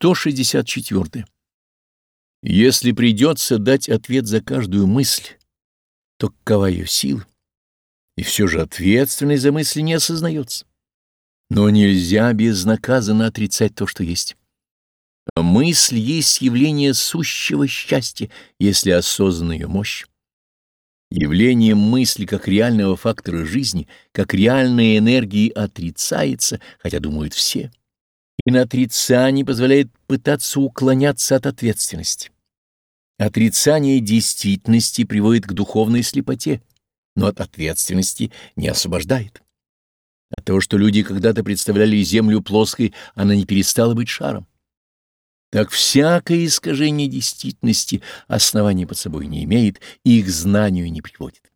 164. Если придется дать ответ за каждую мысль, то какова ее сила? И все же ответственность за мысли не осознается. Но нельзя безнаказанно отрицать то, что есть. А мысль есть явление сущего счастья, если осознана ее мощь. Явление мысли как реального фактора жизни, как реальной энергии отрицается, хотя думают все. И на отрицание позволяет пытаться уклоняться от ответственности. Отрицание действительности приводит к духовной слепоте, но от ответственности не освобождает. От того, что люди когда-то представляли Землю плоской, она не перестала быть шаром. Так всякое искажение действительности основания под собой не имеет и к знанию не приводит.